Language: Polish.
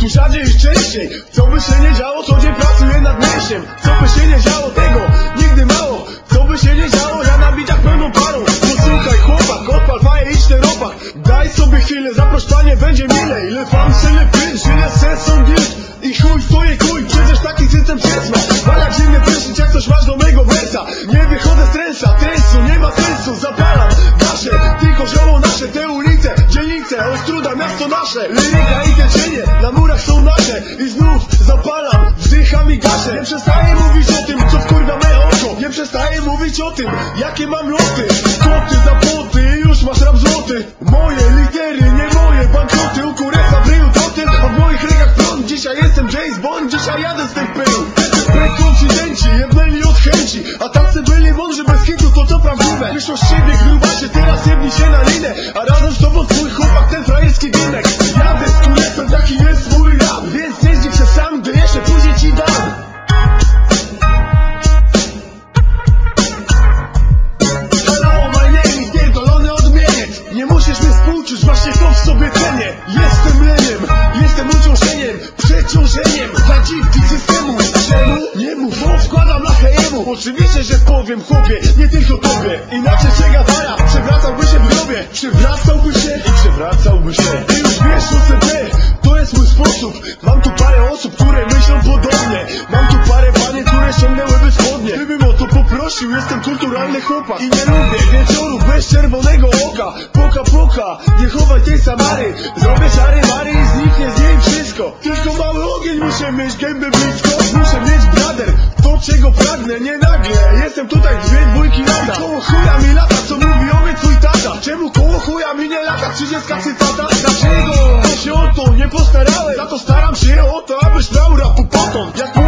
Tu rzadziej i częściej Co by się nie działo, co dzień pracuję nad myślem Co by się nie działo, tego? Nigdy mało. Co by się nie działo, milej Ile fan, tyle prysz, ile sens są I chuj w twoje kuj, przecież taki system przesma Walak zimny prysznic, jak coś masz do mego wersa Nie wychodzę z trensa, trensu, nie ma sensu Zapalam, gaszę, tylko zioło nasze Te ulice, dzielnice, Ostruda, miasto nasze. Liryka i te cienie, na murach są nasze. I znów zapalam, wzdycham i gaszę. Nie przestaję mówić o tym, co wkurwia me oko. Nie przestaję mówić o tym, jakie mam loty. Koty za płoty, już masz rap złoty. Moje litery, nie moje banknoty U kuresa w ryju totem, a w moich rękach prąd Dzisiaj jestem James Bond, dzisiaj jadę z tych pył. Prekonfidenci, jednęli od chęci A tacy byli mądrzy bez hitu, to co prawdziwe? Myśl o siebie, grubasie, teraz jebnij się na linę A razem z tobą twój chłopak, ten frajerski dynek Jadę Przeciążeniem dla dziwki systemu. Czemu? Nie mów, bo wkładam lachę jemu. Oczywiście, że powiem chłopie, nie tylko tobie. Inaczej się gadaja, przewracałby się w grobie. Przewracałby się i przewracałby się. Ty już wiesz o sobie, to jest mój sposób. Mam tu parę osób, które myślą podobnie. Mam tu parę panie, które sięgnęłyby spodnie Gdybym o to poprosił, jestem kulturalny chłopak. I nie lubię wieczorów bez czerwonego oka. Poka, poka, nie chowaj tej Samary. Zrobię czary mary i zniknie z niej wszystko Tylko mały ogień muszę mieć, gębę blisko. Muszę mieć brader, to czego pragnę, nie nagle. Jestem tutaj dwie dwójki lata. Koło chuja mi lata, co mówi o mnie twój tata. Czemu koło chuja mi nie lata, trzydziestka cytata. Dlaczego? Bo się o to nie postarałem. Za to staram się o to, abyś miał rapu potąd Jak